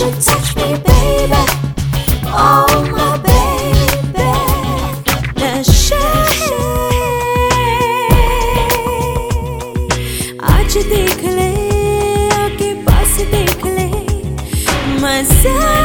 you touch me, baby. Oh, my baby. आज देख ले आके पास देख मजा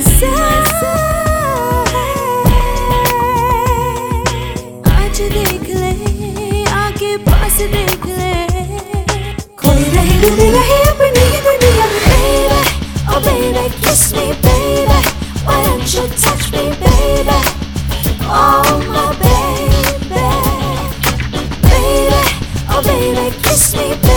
Oh, kiss me, baby. Why don't you touch me, baby? Oh, my baby. Baby, oh, baby, kiss me, baby.